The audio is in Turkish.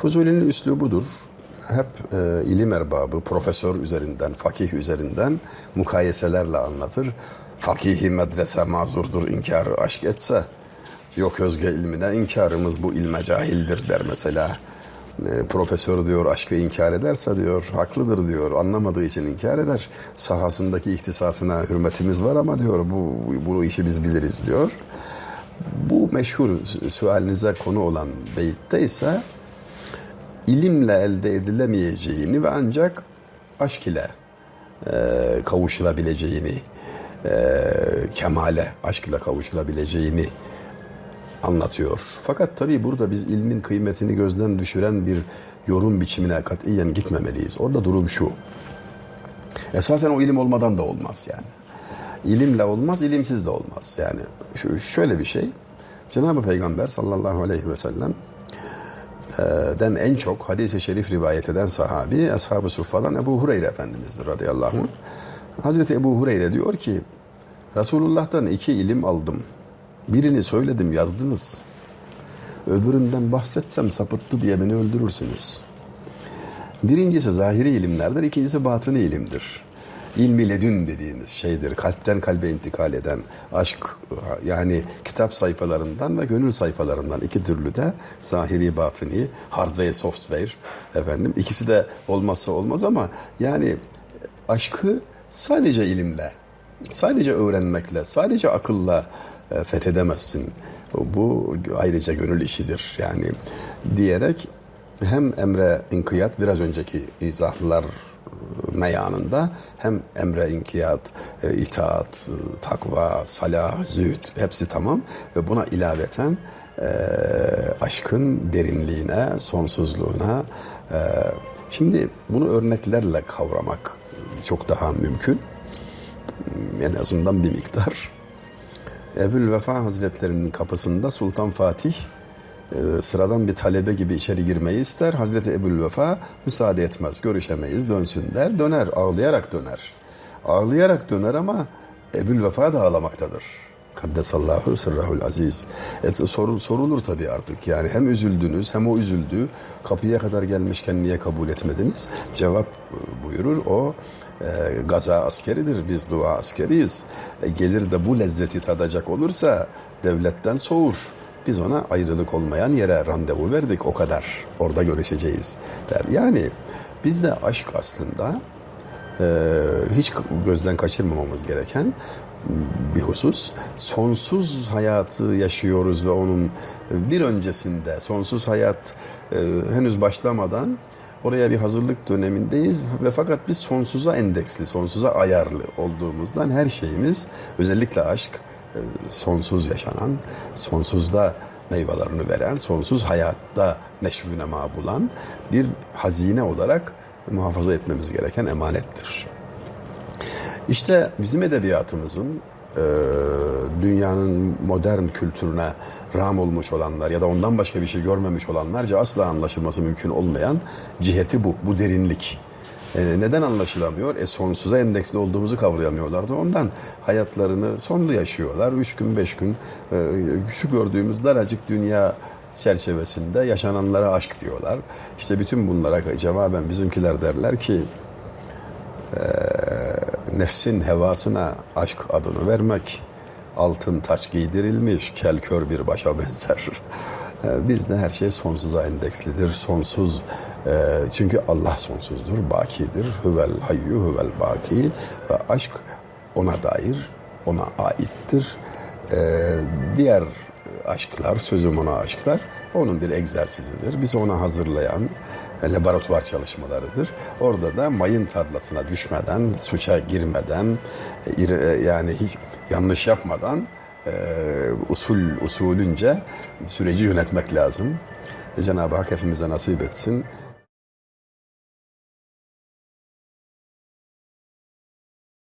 Fuzuli'nin üslubudur. Hep e, ilim erbabı, profesör üzerinden, fakih üzerinden mukayeselerle anlatır. Fakihi medrese mazurdur inkarı aşk etse. Yok özge ilmine inkarımız bu ilme cahildir der mesela. E, profesör diyor aşkı inkar ederse diyor haklıdır diyor anlamadığı için inkar eder. Sahasındaki ihtisasına hürmetimiz var ama diyor bu bu işi biz biliriz diyor. Bu meşhur sualinize konu olan beyitte ise ilimle elde edilemeyeceğini ve ancak aşk ile e, kavuşulabileceğini, e, kemale, aşk ile kavuşulabileceğini anlatıyor. Fakat tabii burada biz ilmin kıymetini gözden düşüren bir yorum biçimine katiyen gitmemeliyiz. Orada durum şu. Esasen o ilim olmadan da olmaz yani. İlimle olmaz, ilimsiz de olmaz. Yani şöyle bir şey. Cenab-ı Peygamber sallallahu aleyhi ve sellem den en çok hadis-i şerif rivayet eden sahabi Ashab-ı Suffa'dan Ebu Hureyre Efendimiz'dir radıyallahu anh. Hazreti Ebu Hureyre diyor ki Resulullah'tan iki ilim aldım. Birini söyledim yazdınız. Öbüründen bahsetsem sapıttı diye beni öldürürsünüz. Birincisi zahiri ilimlerdir, ikincisi batını ilimdir. İlmi ledün dediğimiz şeydir. Kalpten kalbe intikal eden aşk yani kitap sayfalarından ve gönül sayfalarından iki türlü de zahiri batini, hardware, software efendim. ikisi de olmazsa olmaz ama yani aşkı sadece ilimle, sadece öğrenmekle, sadece akılla e, fethedemezsin. Bu ayrıca gönül işidir yani diyerek hem emre inkiyat biraz önceki izahlar meyanında hem emre inkiyat, e, itaat, e, takva, salah, zühd hepsi tamam ve buna ilaveten e, aşkın derinliğine, sonsuzluğuna e, şimdi bunu örneklerle kavramak çok daha mümkün. En azından bir miktar. Ebul Vefa Hazretlerinin kapısında Sultan Fatih sıradan bir talebe gibi içeri girmeyi ister. Hazreti Ebul Vefa müsaade etmez. Görüşemeyiz dönsün der. Döner ağlayarak döner. Ağlayarak döner ama Ebul Vefa da ağlamaktadır. Kaddesallahu sırrahul aziz. Et, sorul, sorulur tabii artık yani hem üzüldünüz hem o üzüldü. Kapıya kadar gelmişken niye kabul etmediniz? Cevap e, buyurur o e, gaza askeridir biz dua askeriyiz. E, gelir de bu lezzeti tadacak olursa devletten soğur. Biz ona ayrılık olmayan yere randevu verdik o kadar. Orada görüşeceğiz der. Yani bizde aşk aslında e, hiç gözden kaçırmamamız gereken bir husus. Sonsuz hayatı yaşıyoruz ve onun bir öncesinde sonsuz hayat e, henüz başlamadan oraya bir hazırlık dönemindeyiz ve fakat biz sonsuza endeksli, sonsuza ayarlı olduğumuzdan her şeyimiz özellikle aşk sonsuz yaşanan, sonsuzda meyvelerini veren, sonsuz hayatta neşvü nema bulan bir hazine olarak muhafaza etmemiz gereken emanettir. İşte bizim edebiyatımızın e, dünyanın modern kültürüne ram olmuş olanlar ya da ondan başka bir şey görmemiş olanlarca asla anlaşılması mümkün olmayan ciheti bu, bu derinlik. E, neden anlaşılamıyor? E sonsuza endeksli olduğumuzu kavrayamıyorlardı. Ondan hayatlarını sonlu yaşıyorlar. Üç gün, beş gün e, şu gördüğümüz daracık dünya çerçevesinde yaşananlara aşk diyorlar. İşte bütün bunlara cevaben bizimkiler derler ki e, nefsin hevasına aşk adını vermek altın taç giydirilmiş kel kör bir başa benzer. E, bizde her şey sonsuza endekslidir. Sonsuz e, çünkü Allah sonsuzdur, bakidir. Huvel hayyu huvel baki ve aşk ona dair, ona aittir. E, diğer aşklar, sözüm ona aşklar onun bir egzersizidir. Biz ona hazırlayan laboratuvar çalışmalarıdır. Orada da mayın tarlasına düşmeden, suça girmeden, yani hiç yanlış yapmadan usul usulünce süreci yönetmek lazım. Cenab-ı Hak hepimize nasip etsin.